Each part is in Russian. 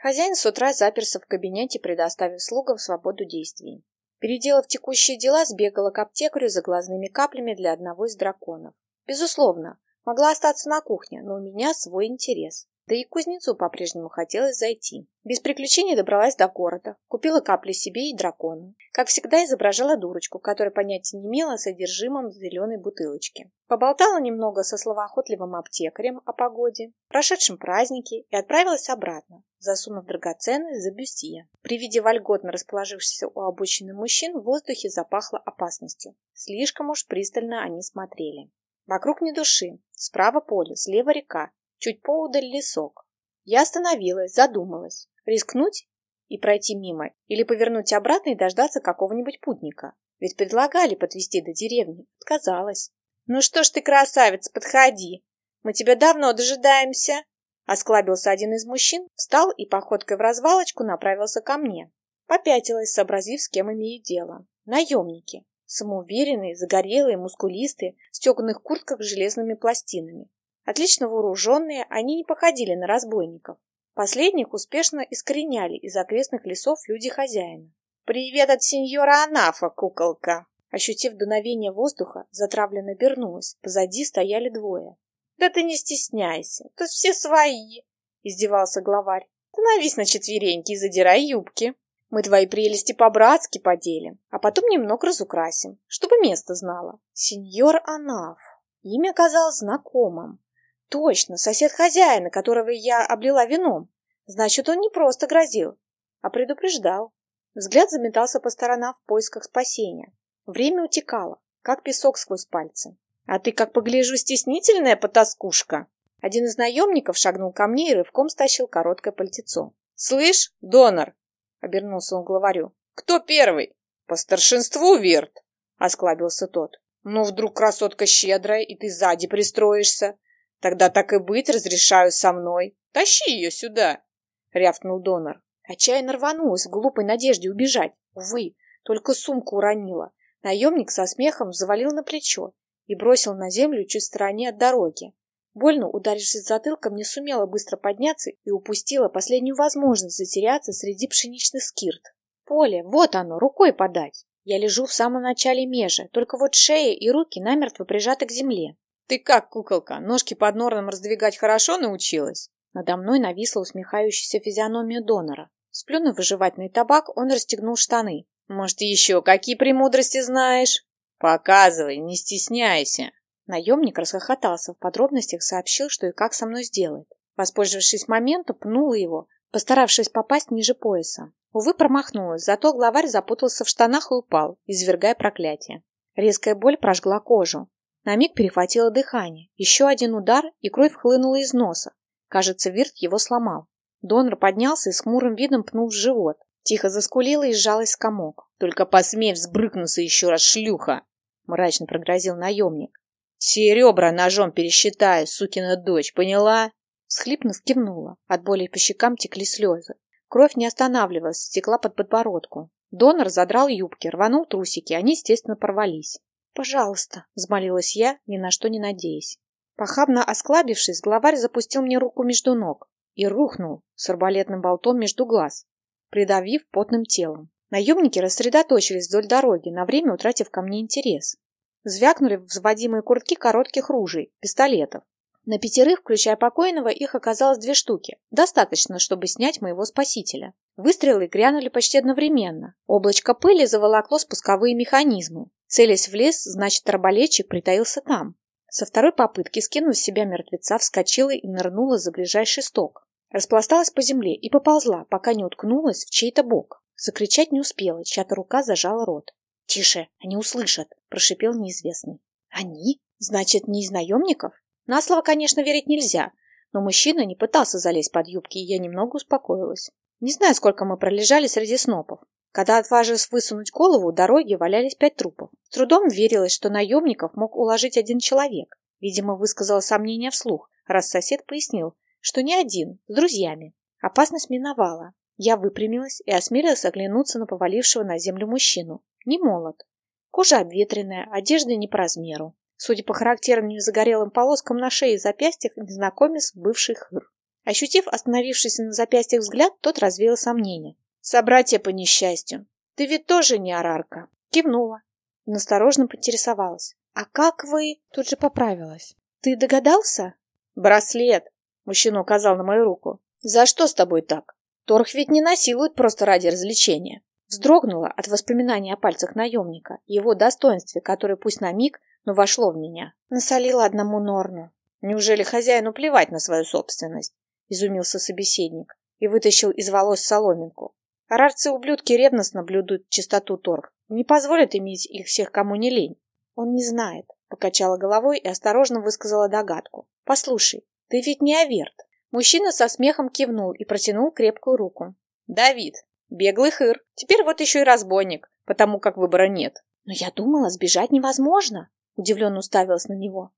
Хозяин с утра заперся в кабинете, предоставив слугам свободу действий. Переделав текущие дела, сбегала к аптекарю за глазными каплями для одного из драконов. Безусловно, могла остаться на кухне, но у меня свой интерес. Да и к кузнецу по-прежнему хотелось зайти. Без приключений добралась до города, купила капли себе и дракону. Как всегда, изображала дурочку, которая понятия не имела о содержимом зеленой бутылочки. Поболтала немного со словоохотливым аптекарем о погоде, прошедшем празднике и отправилась обратно, засунув драгоценность за бюстье. При виде вольготно расположившихся у обочины мужчин в воздухе запахло опасностью. Слишком уж пристально они смотрели. Вокруг ни души. Справа поле, слева река, чуть поудаль лесок. Я остановилась, задумалась. Рискнуть и пройти мимо, или повернуть обратно и дождаться какого-нибудь путника. Ведь предлагали подвести до деревни. Отказалась. «Ну что ж ты, красавец, подходи! Мы тебя давно дожидаемся!» Осклабился один из мужчин, встал и походкой в развалочку направился ко мне. Попятилась, сообразив, с кем имею дело. Наемники. Самоуверенные, загорелые, мускулистые, в стеганых куртках с железными пластинами. Отлично вооруженные, они не походили на разбойников. Последних успешно искореняли из окрестных лесов люди хозяина. «Привет от сеньора Анафа, куколка!» Ощутив дуновение воздуха, затравленно обернулась. Позади стояли двое. «Да ты не стесняйся, тут все свои!» — издевался главарь. «Становись на четвереньки и задирай юбки. Мы твои прелести по-братски поделим, а потом немного разукрасим, чтобы место знала. Сеньор Анаф». Имя казалось знакомым. Точно, сосед хозяина, которого я облила вином. Значит, он не просто грозил, а предупреждал. Взгляд заметался по сторонам в поисках спасения. Время утекало, как песок сквозь пальцы. «А ты, как погляжу, стеснительная потаскушка!» Один из наемников шагнул ко мне и рывком стащил короткое пальтецо. «Слышь, донор!» — обернулся он главарю. «Кто первый?» «По старшинству, Верт!» — осклабился тот. «Ну, вдруг красотка щедрая, и ты сзади пристроишься. Тогда так и быть, разрешаю со мной. Тащи ее сюда!» — рявкнул донор. Отчаянно рванулась в глупой надежде убежать. Увы, только сумку уронила. Наемник со смехом завалил на плечо и бросил на землю чуть в стороне от дороги. Больно ударившись затылком, не сумела быстро подняться и упустила последнюю возможность затеряться среди пшеничных скирт. Поле, вот оно, рукой подать. Я лежу в самом начале межа, только вот шея и руки намертво прижаты к земле. «Ты как, куколка, ножки под норном раздвигать хорошо научилась?» Надо мной нависла усмехающаяся физиономия донора. Сплюнув выживательный табак, он расстегнул штаны. «Может, еще какие премудрости знаешь?» «Показывай, не стесняйся!» Наемник расхохотался, в подробностях сообщил, что и как со мной сделает. Воспользовавшись моментом, пнула его, постаравшись попасть ниже пояса. Увы, промахнулась, зато главарь запутался в штанах и упал, извергая проклятие. Резкая боль прожгла кожу. На миг перехватило дыхание. Еще один удар, и кровь хлынула из носа. Кажется, Вирт его сломал. Донор поднялся и с хмурым видом пнул в живот. Тихо заскулила и сжалась в комок. «Только посмей взбрыкнуться еще раз, шлюха!» Мрачно прогрозил наемник. «Все ребра ножом пересчитаю, сукина дочь, поняла?» Схлипнув, кивнула. От боли по щекам текли слезы. Кровь не останавливалась, текла под подбородку. Донор задрал юбки, рванул трусики, они, естественно, порвались. «Пожалуйста», — взмолилась я, ни на что не надеясь. Похабно осклабившись, главарь запустил мне руку между ног и рухнул с арбалетным болтом между глаз, придавив потным телом. Наемники рассредоточились вдоль дороги, на время утратив ко мне интерес. Звякнули взводимые куртки коротких ружей, пистолетов. На пятерых, включая покойного, их оказалось две штуки. Достаточно, чтобы снять моего спасителя. Выстрелы грянули почти одновременно. Облачко пыли заволокло спусковые механизмы. Целясь в лес, значит, арбалетчик притаился там. Со второй попытки, скинув с себя мертвеца, вскочила и нырнула за ближайший сток. Распласталась по земле и поползла, пока не уткнулась в чей-то бок. Закричать не успела, чья-то рука зажала рот. «Тише, они услышат», — прошипел неизвестный. «Они? Значит, не из наемников?» На слово, конечно, верить нельзя, но мужчина не пытался залезть под юбки, и я немного успокоилась. Не знаю, сколько мы пролежали среди снопов. Когда отважилась высунуть голову, у дороги валялись пять трупов. С трудом верилось, что наемников мог уложить один человек. Видимо, высказала сомнение вслух, раз сосед пояснил, что не один, с друзьями. Опасность миновала. Я выпрямилась и осмелилась оглянуться на повалившего на землю мужчину. Не молод. Кожа обветренная, одежда не по размеру. Судя по характерным загорелым полоскам на шее и запястьях, незнакомец – бывший хыр. Ощутив остановившийся на запястьях взгляд, тот развеял сомнения. «Собратья по несчастью. Ты ведь тоже не арарка?» Кивнула. Насторожно поинтересовалась. «А как вы...» Тут же поправилась. «Ты догадался?» «Браслет!» Мужчина указал на мою руку. «За что с тобой так? Торх ведь не насилует просто ради развлечения». Вздрогнула от воспоминаний о пальцах наемника, его достоинстве, которое пусть на миг, но вошло в меня. Насолила одному Норну. Неужели хозяину плевать на свою собственность? Изумился собеседник и вытащил из волос соломинку. Арарцы-ублюдки ревностно блюдут чистоту торг. Не позволят иметь их всех, кому не лень. Он не знает, покачала головой и осторожно высказала догадку. Послушай, ты ведь не Аверт. Мужчина со смехом кивнул и протянул крепкую руку. Давид, Беглый хыр. Теперь вот еще и разбойник, потому как выбора нет. Но я думала, сбежать невозможно. Удивленно уставилась на него.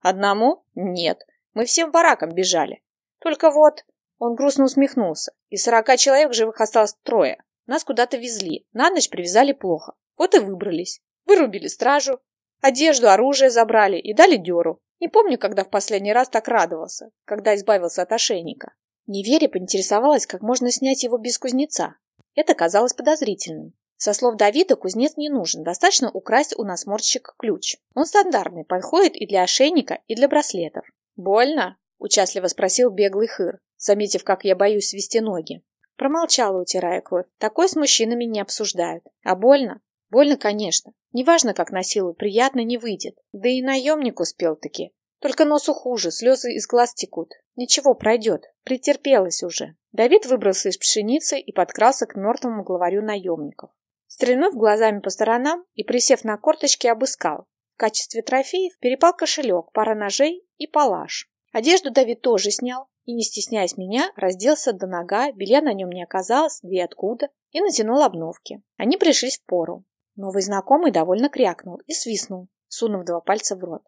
Одному? Нет. Мы всем баракам бежали. Только вот... Он грустно усмехнулся. Из сорока человек живых осталось трое. Нас куда-то везли. На ночь привязали плохо. Вот и выбрались. Вырубили стражу. Одежду, оружие забрали и дали дёру. Не помню, когда в последний раз так радовался, когда избавился от ошейника. Неверя поинтересовалась, как можно снять его без кузнеца. Это казалось подозрительным. Со слов Давида, кузнец не нужен, достаточно украсть у насморщика ключ. Он стандартный, подходит и для ошейника, и для браслетов. «Больно?» – участливо спросил беглый хыр, заметив, как я боюсь свести ноги. Промолчала, утирая кровь. Такое с мужчинами не обсуждают. А больно? Больно, конечно. Неважно, как на силу, приятно не выйдет. Да и наемник успел-таки. Только носу хуже, слезы из глаз текут. Ничего, пройдет. Претерпелась уже. Давид выбрался из пшеницы и подкрался к мертвому главарю наемников. Стрельнув глазами по сторонам и присев на корточки, обыскал. В качестве трофеев перепал кошелек, пара ножей и палаш. Одежду Давид тоже снял и, не стесняясь меня, разделся до нога, белья на нем не оказалось, да и откуда, и натянул обновки. Они пришлись в пору. Новый знакомый довольно крякнул и свистнул, сунув два пальца в рот.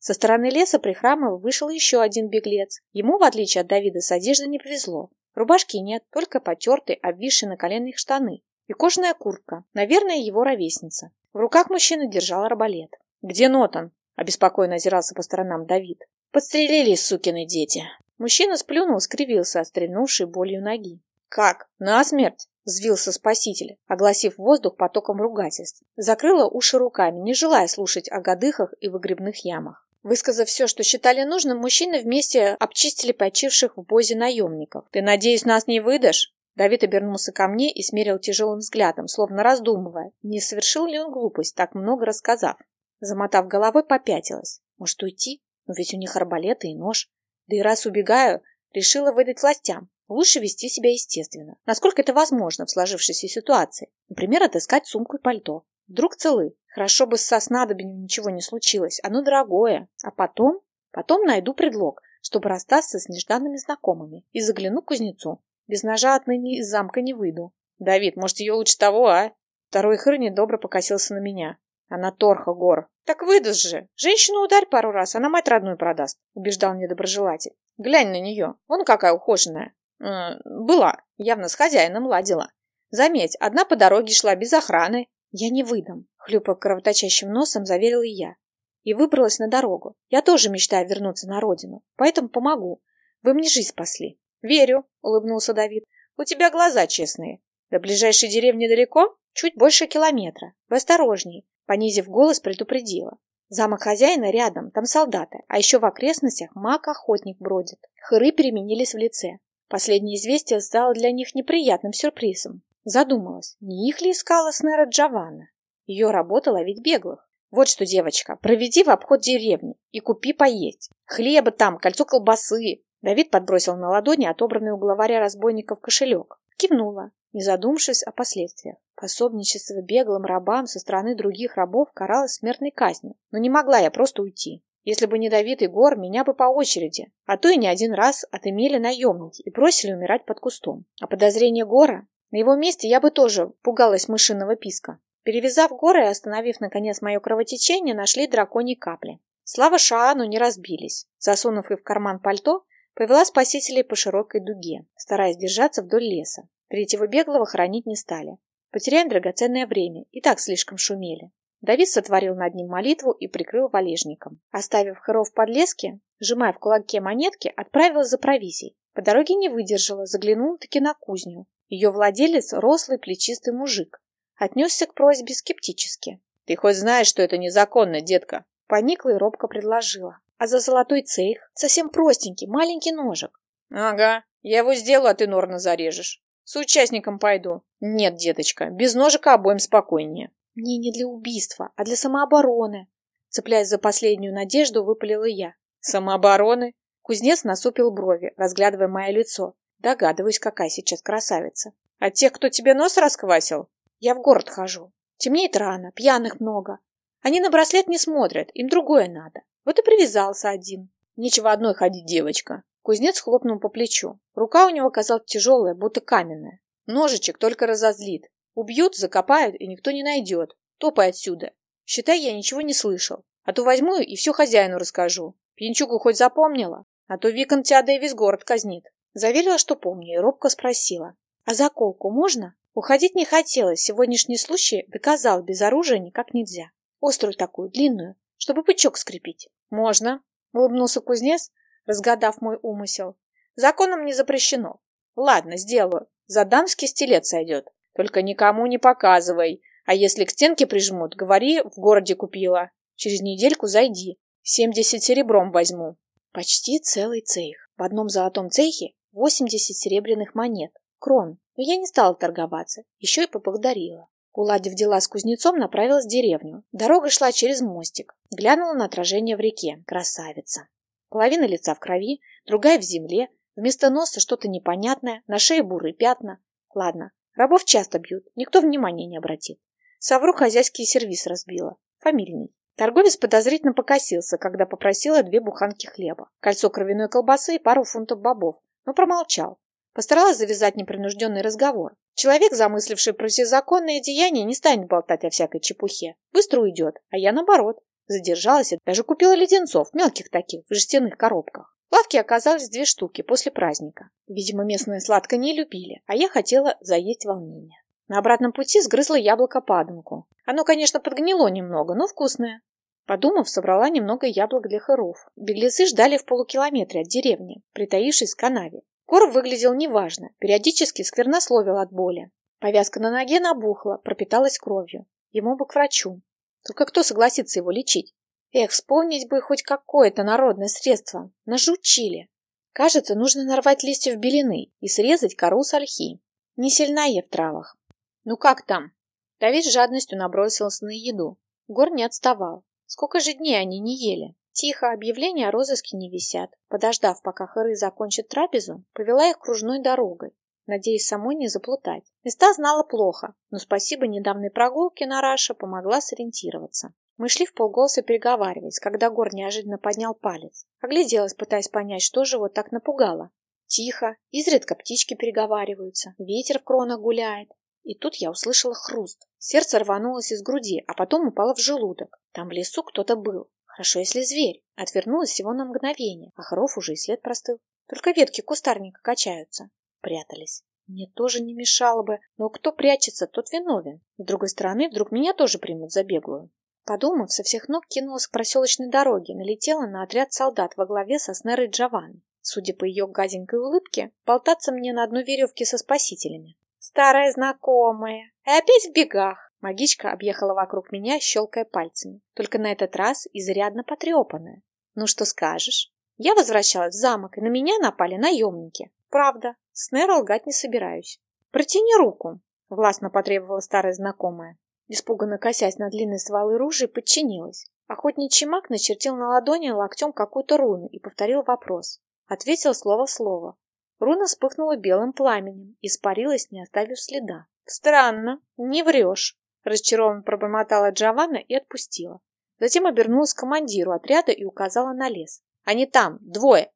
Со стороны леса прихрамывая вышел еще один беглец. Ему, в отличие от Давида, с одеждой не повезло. Рубашки нет, только потертые, обвисшие на коленных штаны. И кожаная куртка, наверное, его ровесница. В руках мужчина держал арбалет. «Где Нотан?» – обеспокоенно озирался по сторонам Давид. «Подстрелили, сукины дети!» Мужчина сплюнул, скривился от стрельнувшей болью ноги. «Как? Насмерть?» – взвился спаситель, огласив воздух потоком ругательств. Закрыла уши руками, не желая слушать о годыхах и выгребных ямах. Высказав все, что считали нужным, мужчины вместе обчистили почивших в бозе наемников. «Ты, надеюсь, нас не выдашь?» Давид обернулся ко мне и смерил тяжелым взглядом, словно раздумывая, не совершил ли он глупость, так много рассказав. Замотав головой, попятилась. Может, уйти? Но ведь у них арбалеты и нож. Да и раз убегаю, решила выдать властям. Лучше вести себя естественно. Насколько это возможно в сложившейся ситуации. Например, отыскать сумку и пальто. Вдруг целы. Хорошо бы со снадобьем ничего не случилось. Оно дорогое. А потом? Потом найду предлог, чтобы расстаться с нежданными знакомыми. И загляну к кузнецу. Без ножа отныне из замка не выйду. Давид, может, ее лучше того, а? Второй хры недобро покосился на меня. Она торха, гор. Так выдаст же. Женщину ударь пару раз, она мать родную продаст, убеждал недоброжелатель. Глянь на нее. Вон какая ухоженная. Э, была. Явно с хозяином ладила. Заметь, одна по дороге шла без охраны, «Я не выдам», — хлюпая кровоточащим носом, заверила и я. И выбралась на дорогу. Я тоже мечтаю вернуться на родину, поэтому помогу. Вы мне жизнь спасли. «Верю», — улыбнулся Давид. «У тебя глаза честные. До ближайшей деревни далеко? Чуть больше километра. Вы осторожней», — понизив голос, предупредила. Замок хозяина рядом, там солдаты, а еще в окрестностях маг-охотник бродит. Хыры переменились в лице. Последнее известие стало для них неприятным сюрпризом. Задумалась, не их ли искала Снера Джованна? Ее работа ловить беглых. Вот что, девочка, проведи в обход деревни и купи поесть. Хлеба там, кольцо колбасы. Давид подбросил на ладони отобранный у главаря разбойников кошелек. Кивнула, не задумавшись о последствиях. Пособничество беглым рабам со стороны других рабов каралось смертной казнью. Но не могла я просто уйти. Если бы не Давид и Гор, меня бы по очереди, а то и не один раз отымели наемники и бросили умирать под кустом. А подозрение Гора на его месте я бы тоже пугалась мышиного писка. Перевязав горы и остановив, наконец, мое кровотечение, нашли драконьи капли. Слава Шаану не разбились. Засунув их в карман пальто, повела спасителей по широкой дуге, стараясь держаться вдоль леса. Третьего беглого хоронить не стали. Потеряем драгоценное время, и так слишком шумели. Давид сотворил над ним молитву и прикрыл валежником. Оставив Хэров в подлеске, сжимая в кулаке монетки, отправилась за провизией. По дороге не выдержала, заглянула-таки на кузню. Ее владелец – рослый плечистый мужик. Отнесся к просьбе скептически. «Ты хоть знаешь, что это незаконно, детка?» Поникла и робко предложила. «А за золотой цейх? Совсем простенький, маленький ножик». «Ага, я его сделаю, а ты норно зарежешь. С участником пойду». «Нет, деточка, без ножика обоим спокойнее». «Мне не для убийства, а для самообороны». Цепляясь за последнюю надежду, выпалила я. «Самообороны?» Кузнец насупил брови, разглядывая мое лицо. Догадываюсь, какая сейчас красавица. «А тех, кто тебе нос расквасил?» «Я в город хожу. Темнеет рано, пьяных много. Они на браслет не смотрят, им другое надо. Вот и привязался один. Нечего одной ходить, девочка. Кузнец хлопнул по плечу. Рука у него казалась тяжелая, будто каменная. Ножичек только разозлит. Убьют, закопают, и никто не найдет. Топай отсюда. Считай, я ничего не слышал. А то возьму и все хозяину расскажу. Пьянчугу хоть запомнила? А то Викон тебя да и весь город казнит. Заверила, что помню, и робко спросила. А заколку можно? Уходить не хотелось, сегодняшний случай доказал, без оружия никак нельзя. Острую такую, длинную, чтобы бычок скрепить. Можно, улыбнулся кузнец, разгадав мой умысел. Законом не запрещено. Ладно, сделаю. За дамский стилет сойдет. Только никому не показывай. А если к стенке прижмут, говори, в городе купила. Через недельку зайди. Семьдесят серебром возьму. Почти целый цех. В одном золотом цехе восемьдесят серебряных монет. Крон. Но я не стала торговаться. Еще и поблагодарила. Уладив дела с кузнецом, направилась в деревню. Дорога шла через мостик. Глянула на отражение в реке. Красавица. Половина лица в крови, другая в земле. Вместо носа что-то непонятное, на шее бурые пятна. Ладно, рабов часто бьют, никто внимания не обратит. Совру хозяйский сервис разбила. Фамильный. Торговец подозрительно покосился, когда попросила две буханки хлеба, кольцо кровяной колбасы и пару фунтов бобов, но промолчал. Постаралась завязать непринужденный разговор. Человек, замысливший про все законные деяния, не станет болтать о всякой чепухе. Быстро уйдет, а я наоборот. Задержалась и даже купила леденцов, мелких таких, в жестяных коробках. В лавке оказалось две штуки после праздника. Видимо, местные сладко не любили, а я хотела заесть волнение. На обратном пути сгрызла яблоко-паданку. Оно, конечно, подгнило немного, но вкусное. Подумав, собрала немного яблок для хоров. Беглецы ждали в полукилометре от деревни, притаившись в канаве. Кор выглядел неважно, периодически сквернословил от боли. Повязка на ноге набухла, пропиталась кровью. Ему бы к врачу. Только кто согласится его лечить? Эх, вспомнить бы хоть какое-то народное средство. Нажучили. Кажется, нужно нарвать листьев белины и срезать кору с ольхи. Не сильна я в травах. Ну как там? Давид с жадностью набросился на еду. Гор не отставал. Сколько же дней они не ели? Тихо, объявления о розыске не висят. Подождав, пока хоры закончат трапезу, повела их кружной дорогой, надеясь самой не заплутать. Места знала плохо, но спасибо недавней прогулке на Раша помогла сориентироваться. Мы шли в полголоса переговариваясь, когда Гор неожиданно поднял палец. Огляделась, пытаясь понять, что же его так напугало. Тихо, изредка птички переговариваются, ветер в кронах гуляет. И тут я услышала хруст. Сердце рванулось из груди, а потом упало в желудок. Там в лесу кто-то был. Хорошо, если зверь. Отвернулась всего на мгновение, а хоров уже и след простыл. Только ветки кустарника качаются. Прятались. Мне тоже не мешало бы, но кто прячется, тот виновен. С другой стороны, вдруг меня тоже примут за беглую. Подумав, со всех ног кинулась к проселочной дороге, налетела на отряд солдат во главе со Снерой Джован. Судя по ее гаденькой улыбке, болтаться мне на одной веревке со спасителями. Старая знакомая. И опять в бегах. Магичка объехала вокруг меня, щелкая пальцами. Только на этот раз изрядно потрепанная. Ну что скажешь? Я возвращалась в замок, и на меня напали наемники. Правда, с Неро лгать не собираюсь. Протяни руку, властно потребовала старая знакомая. Испуганно косясь на длинные стволы ружей, подчинилась. Охотничий маг начертил на ладони локтем какую-то руну и повторил вопрос. Ответил слово в слово. Руна вспыхнула белым пламенем, испарилась, не оставив следа. «Странно, не врешь», — разочарованно пробормотала Джованна и отпустила. Затем обернулась к командиру отряда и указала на лес. «Они там, двое.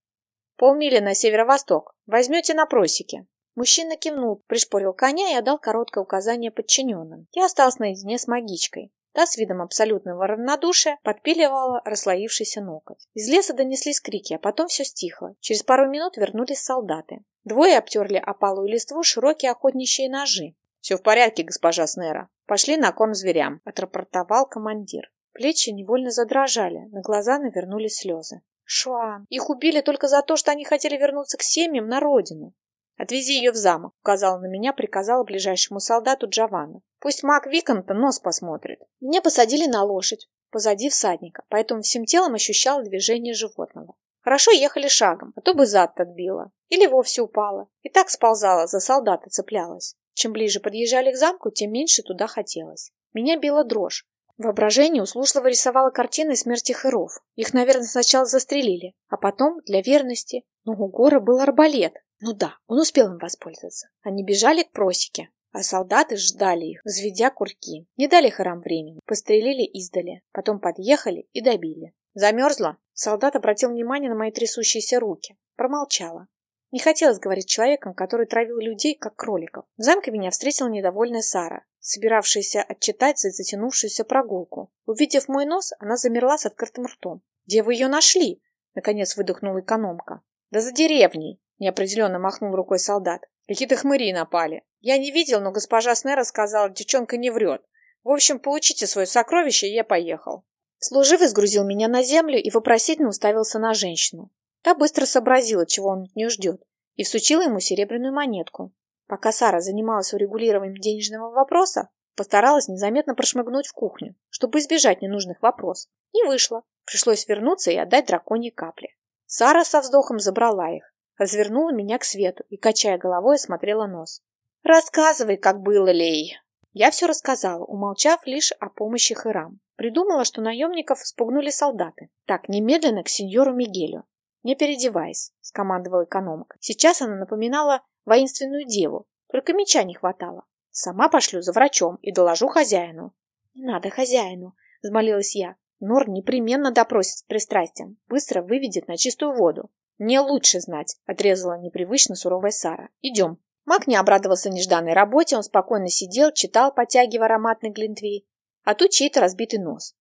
Полмили на северо-восток. Возьмете на просеке». Мужчина кивнул, пришпорил коня и отдал короткое указание подчиненным. Я осталась наедине с магичкой. Та с видом абсолютного равнодушия подпиливала расслоившийся ноготь. Из леса донеслись крики, а потом все стихло. Через пару минут вернулись солдаты. Двое обтерли опалую листву широкие охотничьи ножи. «Все в порядке, госпожа Снера. Пошли на корм зверям», — отрапортовал командир. Плечи невольно задрожали, на глаза навернулись слезы. Шуан, их убили только за то, что они хотели вернуться к семьям на родину. «Отвези ее в замок», — указала на меня, приказала ближайшему солдату Джованна. «Пусть маг Виконта нос посмотрит». Меня посадили на лошадь, позади всадника, поэтому всем телом ощущала движение животного. Хорошо ехали шагом, а то бы зад отбила. Или вовсе упала. И так сползала, за солдата цеплялась. Чем ближе подъезжали к замку, тем меньше туда хотелось. Меня била дрожь. Воображение услужливо рисовало картины смерти херов. Их, наверное, сначала застрелили, а потом, для верности, но у Гора был арбалет. Ну да, он успел им воспользоваться. Они бежали к просеке, а солдаты ждали их, взведя курки. Не дали хорам времени, пострелили издали, потом подъехали и добили. Замерзла? Солдат обратил внимание на мои трясущиеся руки. Промолчала. Не хотелось говорить человеком, который травил людей, как кроликов. В замке меня встретила недовольная Сара, собиравшаяся отчитать за затянувшуюся прогулку. Увидев мой нос, она замерла с открытым ртом. «Где вы ее нашли?» — наконец выдохнула экономка. «Да за деревней!» — неопределенно махнул рукой солдат. «Какие-то хмыри напали. Я не видел, но госпожа Снера сказала, девчонка не врет. В общем, получите свое сокровище, и я поехал». Служивый сгрузил меня на землю и вопросительно уставился на женщину. Та быстро сообразила, чего он от нее ждет, и всучила ему серебряную монетку. Пока Сара занималась урегулированием денежного вопроса, постаралась незаметно прошмыгнуть в кухню, чтобы избежать ненужных вопросов. Не вышло. Пришлось вернуться и отдать драконьи капли. Сара со вздохом забрала их, развернула меня к свету и, качая головой, осмотрела нос. «Рассказывай, как было, Лей!» Я все рассказала, умолчав лишь о помощи Хэрам. Придумала, что наемников спугнули солдаты. Так, немедленно к сеньору Мигелю. «Не переодевайся», — скомандовала экономка. Сейчас она напоминала воинственную деву, только меча не хватало. Сама пошлю за врачом и доложу хозяину. «Не надо хозяину», — взмолилась я. Нор непременно допросит с пристрастием, быстро выведет на чистую воду. «Мне лучше знать», — отрезала непривычно суровая Сара. «Идем». Маг не обрадовался нежданной работе, он спокойно сидел, читал, потягивая ароматный глинтвей. А тут чей-то разбитый нос.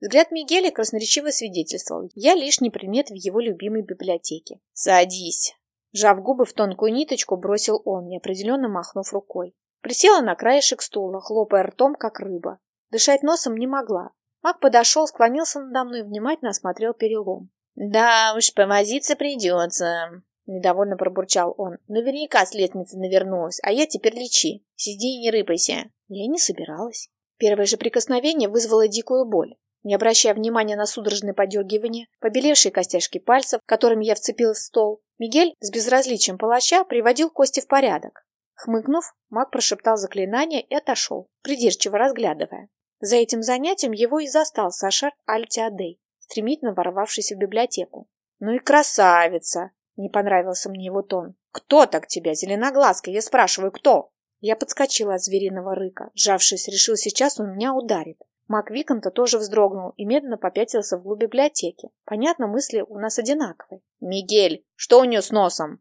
Взгляд Мигеля красноречиво свидетельствовал. Я лишний предмет в его любимой библиотеке. «Садись!» Жав губы в тонкую ниточку, бросил он, неопределенно махнув рукой. Присела на краешек стула, хлопая ртом, как рыба. Дышать носом не могла. Маг подошел, склонился надо мной и внимательно осмотрел перелом. «Да уж, повозиться придется», — недовольно пробурчал он. «Наверняка с лестницы навернулась, а я теперь лечи. Сиди и не рыпайся». Я не собиралась. Первое же прикосновение вызвало дикую боль. Не обращая внимания на судорожное подергивание, побелевшие костяшки пальцев, которыми я вцепилась в стол, Мигель с безразличием палача приводил кости в порядок. Хмыкнув, маг прошептал заклинание и отошел, придирчиво разглядывая. За этим занятием его и застал Сашар Альтиадей, стремительно ворвавшийся в библиотеку. «Ну и красавица!» — не понравился мне его тон. «Кто так тебя, зеленоглазка? Я спрашиваю, кто?» Я подскочила от звериного рыка. Сжавшись, решил, сейчас он меня ударит. Мак Виконта тоже вздрогнул и медленно попятился вглубь библиотеки. Понятно, мысли у нас одинаковые. «Мигель, что у нее с носом?»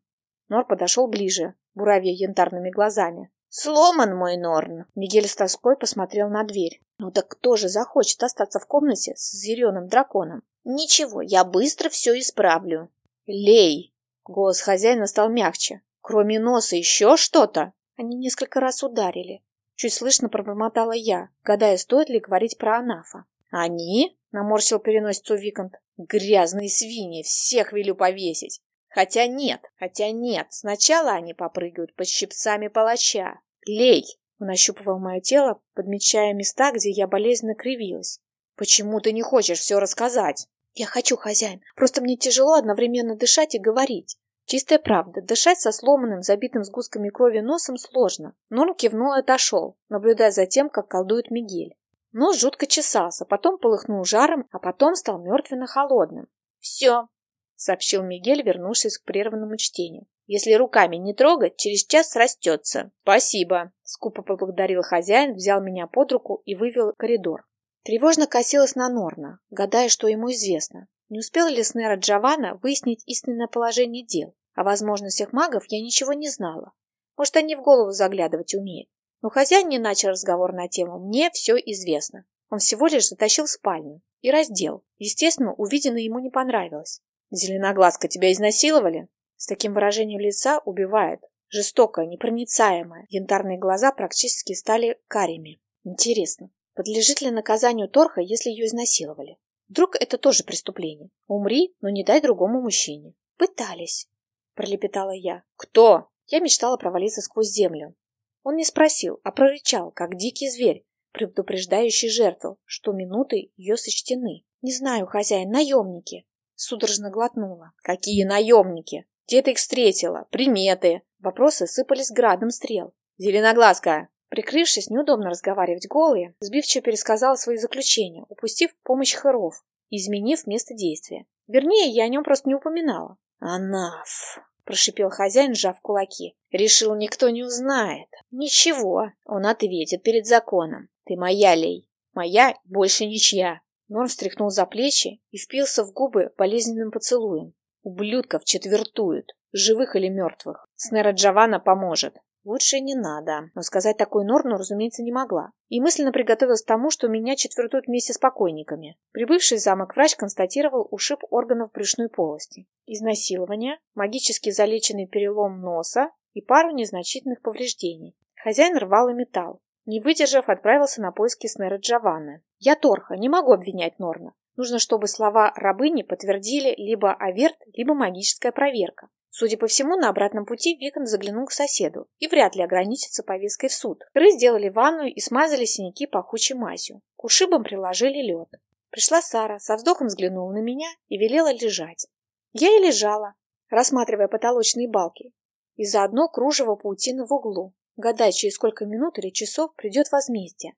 Нор подошел ближе, буравя янтарными глазами. «Сломан мой Норн!» Мигель с тоской посмотрел на дверь. «Ну так кто же захочет остаться в комнате с зеленым драконом?» «Ничего, я быстро все исправлю». «Лей!» Голос хозяина стал мягче. «Кроме носа еще что-то?» Они несколько раз ударили. Чуть слышно пробормотала я, гадая, стоит ли говорить про анафа. «Они?» — наморщил переносицу Викант. «Грязные свиньи, всех велю повесить!» «Хотя нет, хотя нет, сначала они попрыгают под щипцами палача. Лей!» Он ощупывал мое тело, подмечая места, где я болезненно кривилась. «Почему ты не хочешь все рассказать?» «Я хочу, хозяин. Просто мне тяжело одновременно дышать и говорить. Чистая правда, дышать со сломанным, забитым сгустками крови носом сложно. Норм кивнул и отошел, наблюдая за тем, как колдует Мигель. Нос жутко чесался, потом полыхнул жаром, а потом стал мертвенно-холодным. «Все», — сообщил Мигель, вернувшись к прерванному чтению. «Если руками не трогать, через час срастется». «Спасибо», — скупо поблагодарил хозяин, взял меня под руку и вывел в коридор. Тревожно косилась на Норна, гадая, что ему известно. Не успела ли Снера Джованна выяснить истинное положение дел? О возможностях магов я ничего не знала. Может, они в голову заглядывать умеют. Но хозяин не начал разговор на тему «мне все известно». Он всего лишь затащил в спальню и раздел. Естественно, увиденное ему не понравилось. «Зеленоглазка, тебя изнасиловали?» С таким выражением лица убивает. Жестокое, непроницаемое. Янтарные глаза практически стали карими. Интересно, подлежит ли наказанию Торха, если ее изнасиловали? Вдруг это тоже преступление? Умри, но не дай другому мужчине. Пытались, пролепетала я. Кто? Я мечтала провалиться сквозь землю. Он не спросил, а прорычал, как дикий зверь, предупреждающий жертву, что минуты ее сочтены. Не знаю, хозяин, наемники. Судорожно глотнула. Какие наемники? Где ты их встретила? Приметы? Вопросы сыпались градом стрел. Зеленоглазка! Прикрывшись, неудобно разговаривать голые, сбивчиво пересказала свои заключения, упустив помощь хоров, изменив место действия. Вернее, я о нем просто не упоминала. «Анаф!» – прошипел хозяин, сжав кулаки. «Решил, никто не узнает. Ничего, он ответит перед законом. Ты моя, Лей. Моя, больше ничья». Норм встряхнул за плечи и впился в губы болезненным поцелуем. Ублюдков четвертуют, живых или мертвых. Снера Джавана поможет. Лучше не надо. Но сказать такую Норну, разумеется, не могла. И мысленно приготовилась к тому, что меня четвертуют вместе с покойниками. Прибывший в замок врач констатировал ушиб органов брюшной полости, изнасилование, магически залеченный перелом носа и пару незначительных повреждений. Хозяин рвал и металл. Не выдержав, отправился на поиски Снера Джованны. Я Торха, не могу обвинять Норна. Нужно, чтобы слова рабыни подтвердили либо аверт, либо магическая проверка. Судя по всему, на обратном пути Викон заглянул к соседу и вряд ли ограничится повесткой в суд. Кры сделали ванную и смазали синяки пахучей мазью. К ушибам приложили лед. Пришла Сара, со вздохом взглянула на меня и велела лежать. Я и лежала, рассматривая потолочные балки, и заодно кружево паутины в углу, гадая, через сколько минут или часов придет возмездие.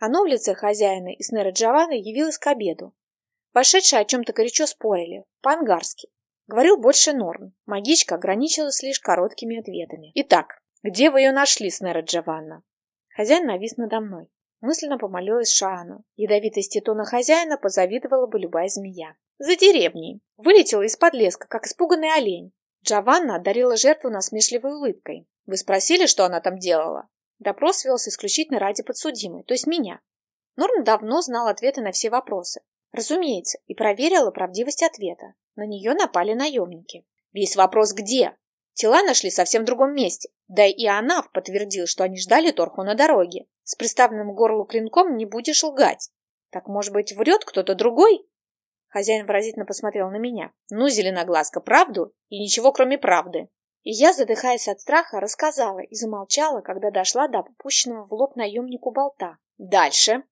Оно в лице хозяина и Снера Джованны явилось к обеду. Вошедшие о чем-то горячо спорили, по-ангарски. Говорил больше Норм. Магичка ограничилась лишь короткими ответами. «Итак, где вы ее нашли, Снера Джованна?» Хозяин навис надо мной. Мысленно помолилась Шаану. Ядовитости тона хозяина позавидовала бы любая змея. «За деревней!» Вылетела из-под леска, как испуганный олень. Джованна одарила жертву насмешливой улыбкой. «Вы спросили, что она там делала?» Допрос велся исключительно ради подсудимой, то есть меня. Норм давно знал ответы на все вопросы. Разумеется, и проверила правдивость ответа. На нее напали наемники. Весь вопрос где? Тела нашли совсем в другом месте. Да и она подтвердил, что они ждали Торху на дороге. С приставленным к горлу клинком не будешь лгать. Так, может быть, врет кто-то другой? Хозяин выразительно посмотрел на меня. Ну, зеленоглазка, правду и ничего, кроме правды. И я, задыхаясь от страха, рассказала и замолчала, когда дошла до опущенного в лоб наемнику болта. Дальше.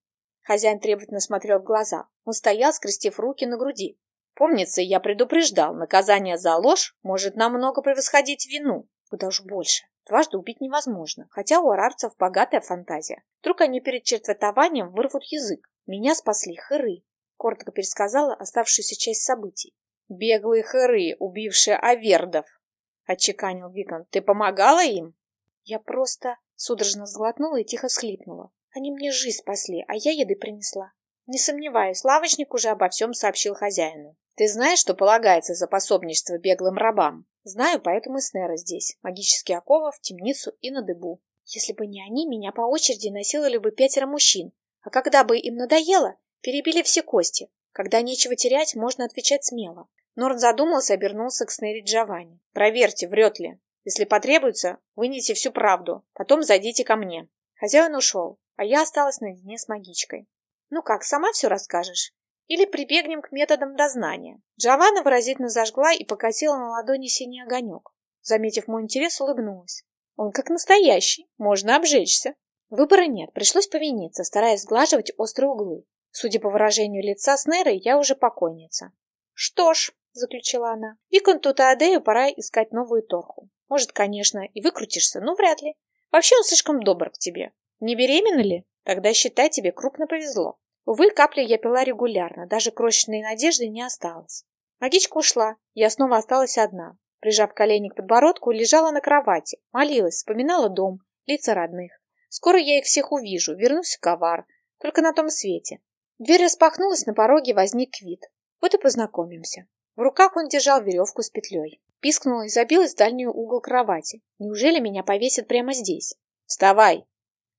Хозяин требовательно смотрел в глаза. Он стоял, скрестив руки на груди. Помнится, я предупреждал, наказание за ложь может намного превосходить вину. Куда уж больше. Дважды убить невозможно, хотя у арарцев богатая фантазия. Вдруг они перед четвертованием вырвут язык. Меня спасли хыры. Коротко пересказала оставшуюся часть событий. «Беглые хыры, убившие авердов!» — отчеканил Викон. «Ты помогала им?» Я просто судорожно сглотнула и тихо всхлипнула. Они мне жизнь спасли, а я еды принесла. Не сомневаюсь, лавочник уже обо всем сообщил хозяину. Ты знаешь, что полагается за пособничество беглым рабам? Знаю, поэтому и Снера здесь. Магические оковы в темницу и на дыбу. Если бы не они, меня по очереди насиловали бы пятеро мужчин. А когда бы им надоело, перебили все кости. Когда нечего терять, можно отвечать смело. Норн задумался и обернулся к Снери Джованни. «Проверьте, врет ли. Если потребуется, вынесите всю правду. Потом зайдите ко мне». Хозяин ушел, а я осталась наедине с магичкой. «Ну как, сама все расскажешь?» Или прибегнем к методам дознания. Джованна выразительно зажгла и покатила на ладони синий огонек. Заметив мой интерес, улыбнулась. Он как настоящий, можно обжечься. Выбора нет, пришлось повиниться, стараясь сглаживать острые углы. Судя по выражению лица Снеры, я уже покойница. Что ж, заключила она, Виконту Таадею пора искать новую торху. Может, конечно, и выкрутишься, но вряд ли. Вообще он слишком добр к тебе. Не беременна ли? Тогда считай, тебе крупно повезло. Увы, капли я пила регулярно, даже крошечной надежды не осталось. Магичка ушла, я снова осталась одна. Прижав колени к подбородку, лежала на кровати, молилась, вспоминала дом, лица родных. Скоро я их всех увижу, вернусь в ковар, только на том свете. Дверь распахнулась, на пороге возник вид. Вот и познакомимся. В руках он держал веревку с петлей. Пискнула и забилась в дальний угол кровати. Неужели меня повесят прямо здесь? «Вставай!»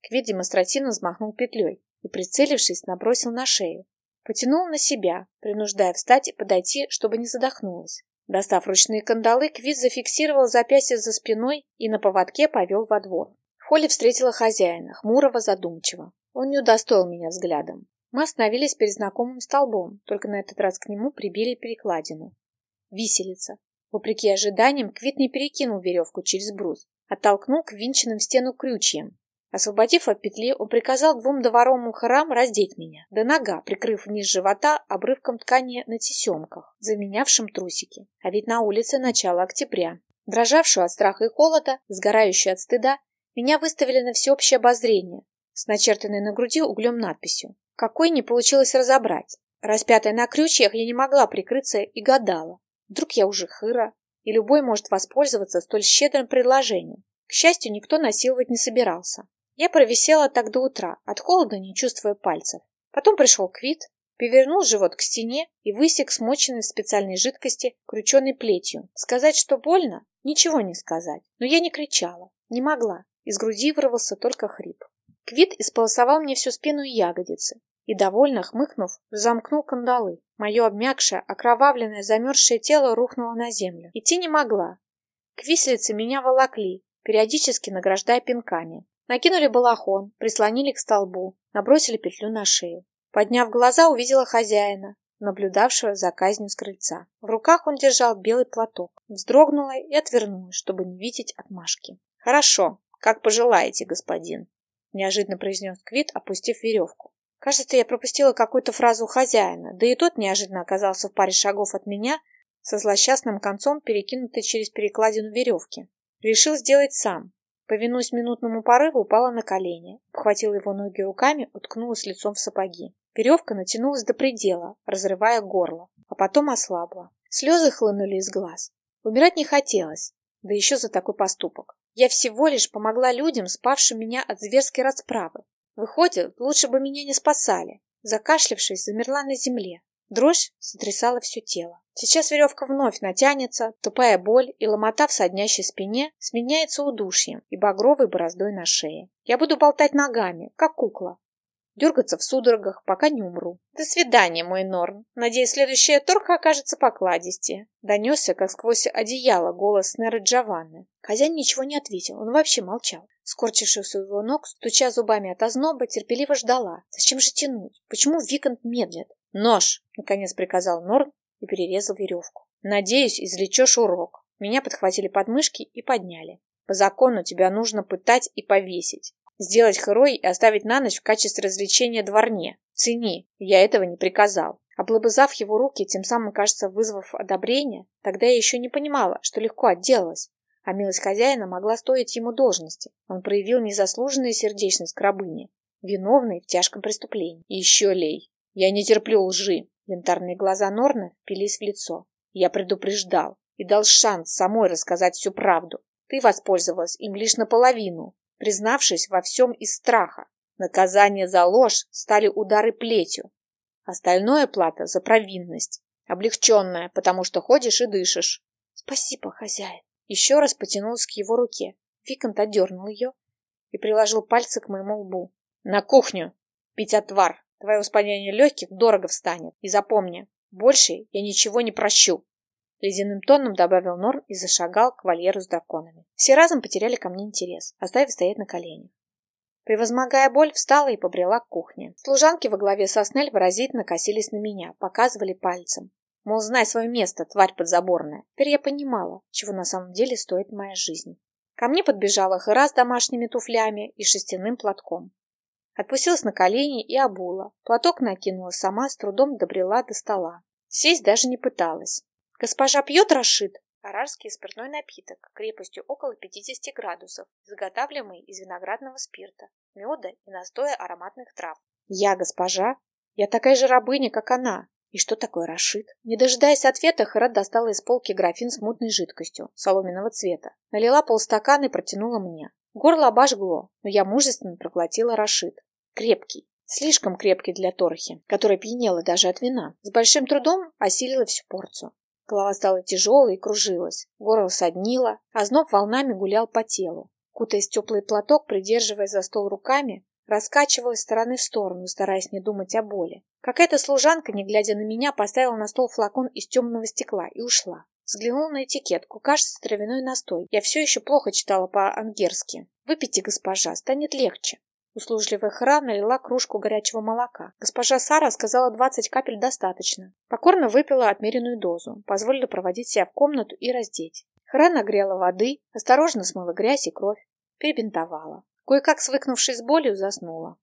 Квит демонстративно взмахнул петлей и, прицелившись, набросил на шею. Потянул на себя, принуждая встать и подойти, чтобы не задохнулась. Достав ручные кандалы, Квит зафиксировал запястье за спиной и на поводке повел во двор. В холле встретила хозяина, хмурого, задумчиво. Он не удостоил меня взглядом. Мы остановились перед знакомым столбом, только на этот раз к нему прибили перекладину. Виселица. Вопреки ожиданиям, Квит не перекинул веревку через брус, оттолкнул к винченным в стену крючьям. Освободив от петли, он приказал двум дворовым мухарам раздеть меня, до нога, прикрыв низ живота обрывком ткани на тесемках, заменявшим трусики. А ведь на улице начало октября. Дрожавшую от страха и холода, сгорающую от стыда, меня выставили на всеобщее обозрение с начертанной на груди углем надписью. Какой не получилось разобрать. Распятая на крючьях, я не могла прикрыться и гадала. Вдруг я уже хыра, и любой может воспользоваться столь щедрым предложением. К счастью, никто насиловать не собирался. Я провисела так до утра, от холода не чувствуя пальцев. Потом пришел Квит, перевернул живот к стене и высек смоченный в специальной жидкости крученой плетью. Сказать, что больно? Ничего не сказать. Но я не кричала, не могла. Из груди вырвался только хрип. Квит исполосовал мне всю спину и ягодицы и, довольно хмыкнув, замкнул кандалы. Мое обмякшее, окровавленное, замерзшее тело рухнуло на землю. Идти не могла. К виселице меня волокли, периодически награждая пинками. Накинули балахон, прислонили к столбу, набросили петлю на шею. Подняв глаза, увидела хозяина, наблюдавшего за казнью с крыльца. В руках он держал белый платок. Вздрогнула и отвернулась, чтобы не видеть отмашки. «Хорошо, как пожелаете, господин», — неожиданно произнес Квит, опустив веревку. Кажется, я пропустила какую-то фразу хозяина, да и тот неожиданно оказался в паре шагов от меня со злосчастным концом, перекинутой через перекладину веревки. Решил сделать сам. Повинуясь минутному порыву, упала на колени, обхватила его ноги руками, уткнулась лицом в сапоги. Веревка натянулась до предела, разрывая горло, а потом ослабла. Слезы хлынули из глаз. Умирать не хотелось, да еще за такой поступок. Я всего лишь помогла людям, спавшим меня от зверской расправы. Выходит, лучше бы меня не спасали. Закашлявшись, замерла на земле. Дрожь сотрясала все тело. Сейчас веревка вновь натянется, тупая боль и ломота в соднящей спине сменяется удушьем и багровой бороздой на шее. Я буду болтать ногами, как кукла, дергаться в судорогах, пока не умру. До свидания, мой Норн. Надеюсь, следующая торка окажется покладистее. Донесся, как сквозь одеяло, голос Неры Джованны. Хозяин ничего не ответил, он вообще молчал. Скорчившись у его ног, стуча зубами от озноба, терпеливо ждала. Зачем же тянуть? Почему Викант медлит? «Нож!» — наконец приказал Норн и перерезал веревку. «Надеюсь, извлечешь урок». Меня подхватили подмышки и подняли. По закону тебя нужно пытать и повесить. Сделать херой и оставить на ночь в качестве развлечения дворне. Цени, я этого не приказал. Облобызав его руки, тем самым, кажется, вызвав одобрение, тогда я еще не понимала, что легко отделалась. А милость хозяина могла стоить ему должности. Он проявил незаслуженную сердечность к рабыне, виновной в тяжком преступлении. Еще лей. Я не терплю лжи. Янтарные глаза Норна впились в лицо. Я предупреждал и дал шанс самой рассказать всю правду. Ты воспользовалась им лишь наполовину, признавшись во всем из страха. Наказание за ложь стали удары плетью. Остальное плата за провинность. Облегченная, потому что ходишь и дышишь. Спасибо, хозяин. Еще раз потянулась к его руке. Викант отдернул ее и приложил пальцы к моему лбу. На кухню! Пить отвар. Твое воспаление легких дорого встанет. И запомни, больше я ничего не прощу. Ледяным тоном добавил Норм и зашагал к вольеру с драконами. Все разом потеряли ко мне интерес, оставив стоять на коленях. Превозмогая боль, встала и побрела к кухне. Служанки во главе со Снель выразительно косились на меня, показывали пальцем. Мол, знай свое место, тварь подзаборная. Теперь я понимала, чего на самом деле стоит моя жизнь. Ко мне подбежала Хэра с домашними туфлями и шерстяным платком. Отпустилась на колени и обула. Платок накинула сама, с трудом добрела до стола. Сесть даже не пыталась. Госпожа пьет Рашид? Арарский спиртной напиток крепостью около 50 градусов, изготавливаемый из виноградного спирта, меда и настоя ароматных трав. Я госпожа? Я такая же рабыня, как она. И что такое Рашид? Не дожидаясь ответа, Хэрат достала из полки графин с мутной жидкостью, соломенного цвета. Налила полстакана и протянула мне. Горло обожгло, но я мужественно проглотила Рашид. Крепкий, слишком крепкий для Торхи, которая пьянела даже от вина. С большим трудом осилила всю порцию. Голова стала тяжелой и кружилась, горло соднило, а зноб волнами гулял по телу. Кутаясь в теплый платок, придерживая за стол руками, раскачивалась стороны в сторону, стараясь не думать о боли. Какая-то служанка, не глядя на меня, поставила на стол флакон из темного стекла и ушла. Взглянула на этикетку. Кажется, травяной настой. Я все еще плохо читала по-ангерски. Выпейте, госпожа, станет легче. Услужливая Хра налила кружку горячего молока. Госпожа Сара сказала, 20 капель достаточно. Покорно выпила отмеренную дозу, позволила проводить себя в комнату и раздеть. Хра нагрела воды, осторожно смыла грязь и кровь, перебинтовала. Кое-как свыкнувшись с болью, заснула.